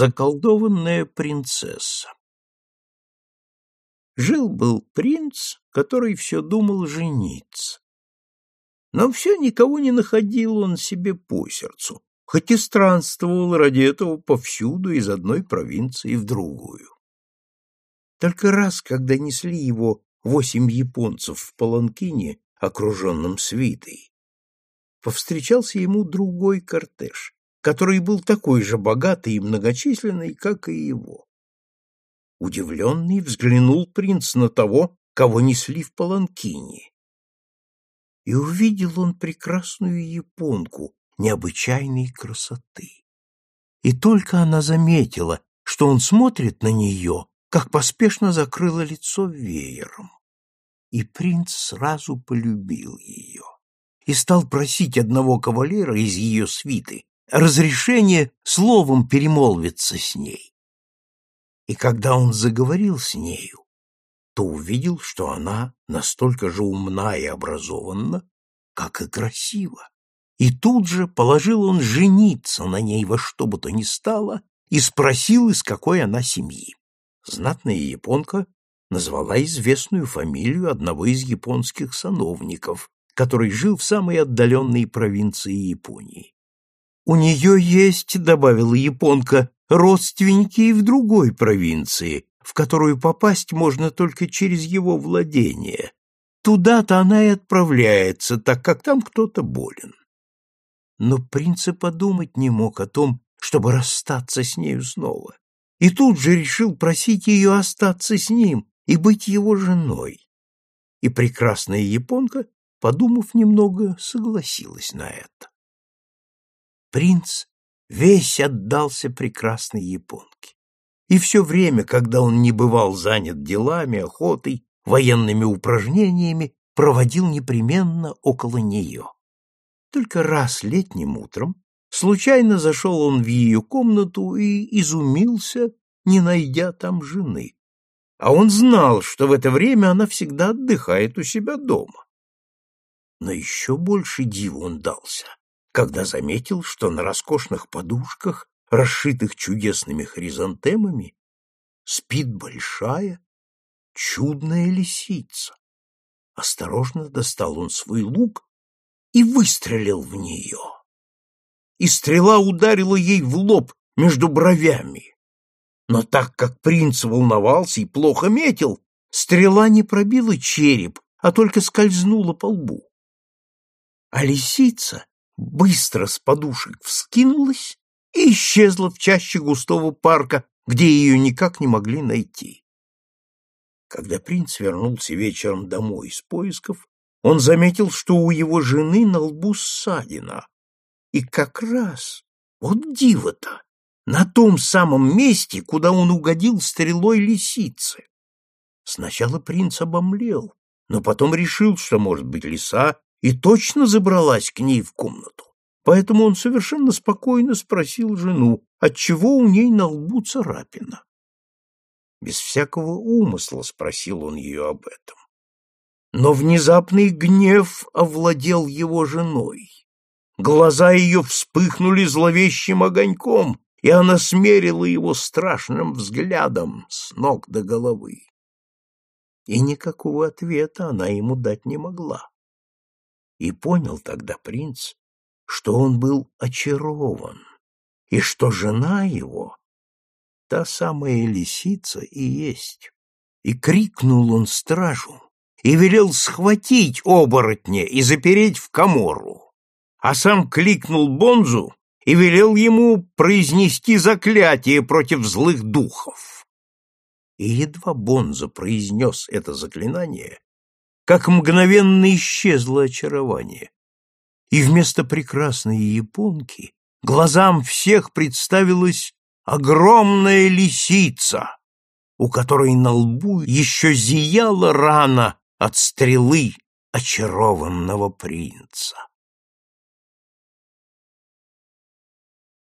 Заколдованная принцесса Жил-был принц, который все думал жениться. Но все никого не находил он себе по сердцу, хоть и странствовал ради этого повсюду из одной провинции в другую. Только раз, когда несли его восемь японцев в паланкине, окруженном свитой, повстречался ему другой кортеж, который был такой же богатый и многочисленный, как и его. Удивленный взглянул принц на того, кого несли в паланкине. И увидел он прекрасную японку необычайной красоты. И только она заметила, что он смотрит на нее, как поспешно закрыла лицо веером. И принц сразу полюбил ее и стал просить одного кавалера из ее свиты разрешение словом перемолвиться с ней. И когда он заговорил с нею, то увидел, что она настолько же умна и образованна, как и красива. И тут же положил он жениться на ней во что бы то ни стало и спросил, из какой она семьи. Знатная японка назвала известную фамилию одного из японских сановников, который жил в самой отдаленной провинции Японии. «У нее есть, — добавила японка, — родственники и в другой провинции, в которую попасть можно только через его владение. Туда-то она и отправляется, так как там кто-то болен. Но принц подумать не мог о том, чтобы расстаться с нею снова, и тут же решил просить ее остаться с ним и быть его женой. И прекрасная японка, подумав немного, согласилась на это. Принц весь отдался прекрасной японке. И все время, когда он не бывал занят делами, охотой, военными упражнениями, проводил непременно около нее. Только раз летним утром случайно зашел он в ее комнату и изумился, не найдя там жены. А он знал, что в это время она всегда отдыхает у себя дома. Но еще больше диву он дался, когда заметил, что на роскошных подушках, расшитых чудесными хризантемами, спит большая, чудная лисица. Осторожно достал он свой лук и выстрелил в нее. И стрела ударила ей в лоб между бровями. Но так как принц волновался и плохо метил, стрела не пробила череп, а только скользнула по лбу. А лисица быстро с подушек вскинулась и исчезла в чаще густого парка, где ее никак не могли найти. Когда принц вернулся вечером домой из поисков, он заметил, что у его жены на лбу ссадина. И как раз, вот диво-то, на том самом месте, куда он угодил стрелой лисицы. Сначала принц обомлел, но потом решил, что, может быть, лиса и точно забралась к ней в комнату. Поэтому он совершенно спокойно спросил жену, отчего у ней на лбу царапина. Без всякого умысла спросил он ее об этом. Но внезапный гнев овладел его женой. Глаза ее вспыхнули зловещим огоньком, и она смерила его страшным взглядом с ног до головы. И никакого ответа она ему дать не могла. И понял тогда принц, что он был очарован, и что жена его — та самая лисица и есть. И крикнул он стражу, и велел схватить оборотня и запереть в комору, а сам кликнул Бонзу и велел ему произнести заклятие против злых духов. И едва Бонза произнес это заклинание, как мгновенно исчезло очарование. И вместо прекрасной японки глазам всех представилась огромная лисица, у которой на лбу еще зияла рана от стрелы очарованного принца.